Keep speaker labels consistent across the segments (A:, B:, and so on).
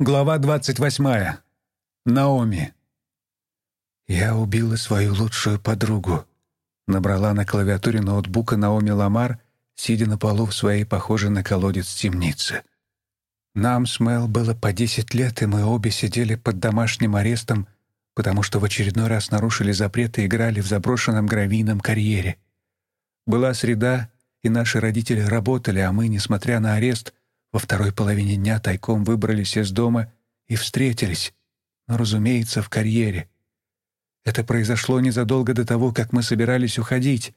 A: Глава 28. Наоми. «Я убила свою лучшую подругу», — набрала на клавиатуре ноутбука Наоми Ламар, сидя на полу в своей похожей на колодец темнице. Нам с Мэл было по десять лет, и мы обе сидели под домашним арестом, потому что в очередной раз нарушили запреты и играли в заброшенном гравийном карьере. Была среда, и наши родители работали, а мы, несмотря на арест, — во второй половине дня тайком выбрались из дома и встретились, но, разумеется, в карьере. Это произошло незадолго до того, как мы собирались уходить,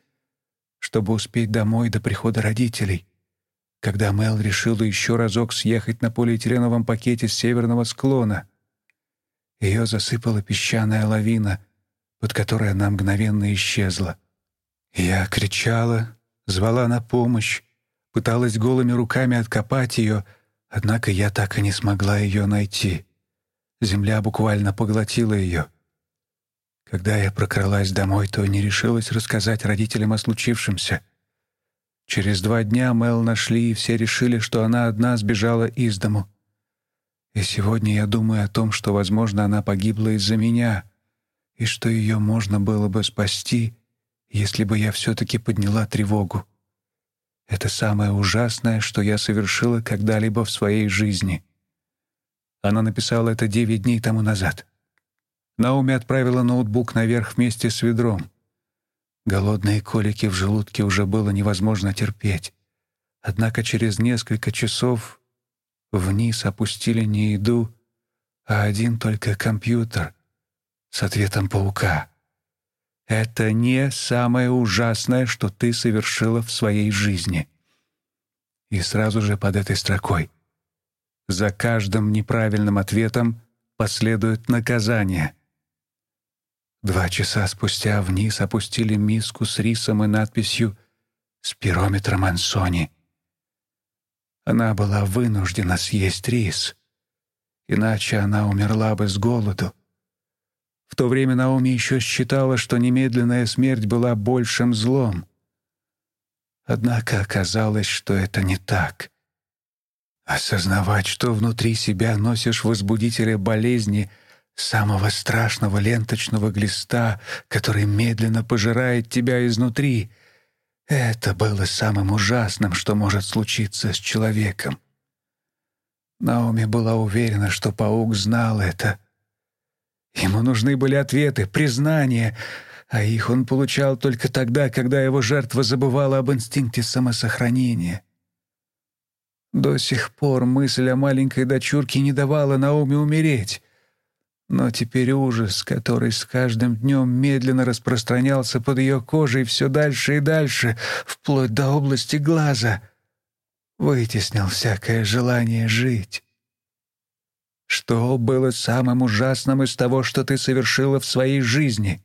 A: чтобы успеть домой до прихода родителей, когда Мел решила еще разок съехать на полиэтиленовом пакете с северного склона. Ее засыпала песчаная лавина, под которой она мгновенно исчезла. Я кричала, звала на помощь, пыталась голыми руками откопать ее, однако я так и не смогла ее найти. Земля буквально поглотила ее. Когда я прокралась домой, то не решилась рассказать родителям о случившемся. Через два дня Мел нашли, и все решили, что она одна сбежала из дому. И сегодня я думаю о том, что, возможно, она погибла из-за меня, и что ее можно было бы спасти, если бы я все-таки подняла тревогу. Это самое ужасное, что я совершила когда-либо в своей жизни. Она написала это девять дней тому назад. Науми отправила ноутбук наверх вместе с ведром. Голодные колики в желудке уже было невозможно терпеть. Однако через несколько часов вниз опустили не еду, а один только компьютер с ответом паука. Это не самое ужасное, что ты совершила в своей жизни. И сразу же под этой строкой. За каждым неправильным ответом последует наказание. Два часа спустя вниз опустили миску с рисом и надписью «Спирометром Ансони». Она была вынуждена съесть рис, иначе она умерла бы с голоду. В то время Наоми еще считала, что немедленная смерть была большим злом. Однако оказалось, что это не так. Осознавать, что внутри себя носишь возбудителя болезни, самого страшного ленточного глиста, который медленно пожирает тебя изнутри, это было самым ужасным, что может случиться с человеком. Наоми была уверена, что паук знал это — Ему нужны были ответы, признания, а их он получал только тогда, когда его жертва забывала об инстинкте самосохранения. До сих пор мысль о маленькой дочурке не давала Наоме умереть. Но теперь ужас, который с каждым днем медленно распространялся под ее кожей все дальше и дальше, вплоть до области глаза, вытеснил всякое желание жить. Что было самым ужасным из того, что ты совершила в своей жизни?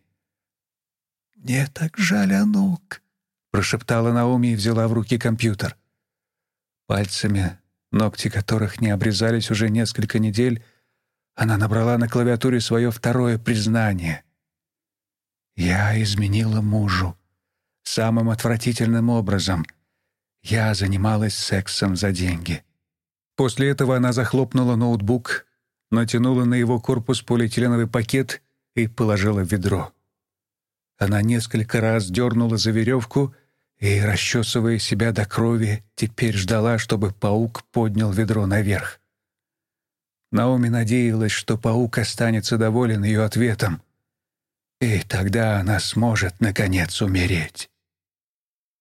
A: Мне так жаль, Анук, прошептала Наоми и взяла в руки компьютер. Пальцами, ногти которых не обрезались уже несколько недель, она набрала на клавиатуре свое второе признание. Я изменила мужу самым отвратительным образом. Я занималась сексом за деньги. После этого она захлопнула ноутбук натянула на его корпус полиэтиленовый пакет и положила в ведро. Она несколько раз дернула за веревку и, расчесывая себя до крови, теперь ждала, чтобы паук поднял ведро наверх. Наоми надеялась, что паук останется доволен ее ответом, и тогда она сможет наконец умереть.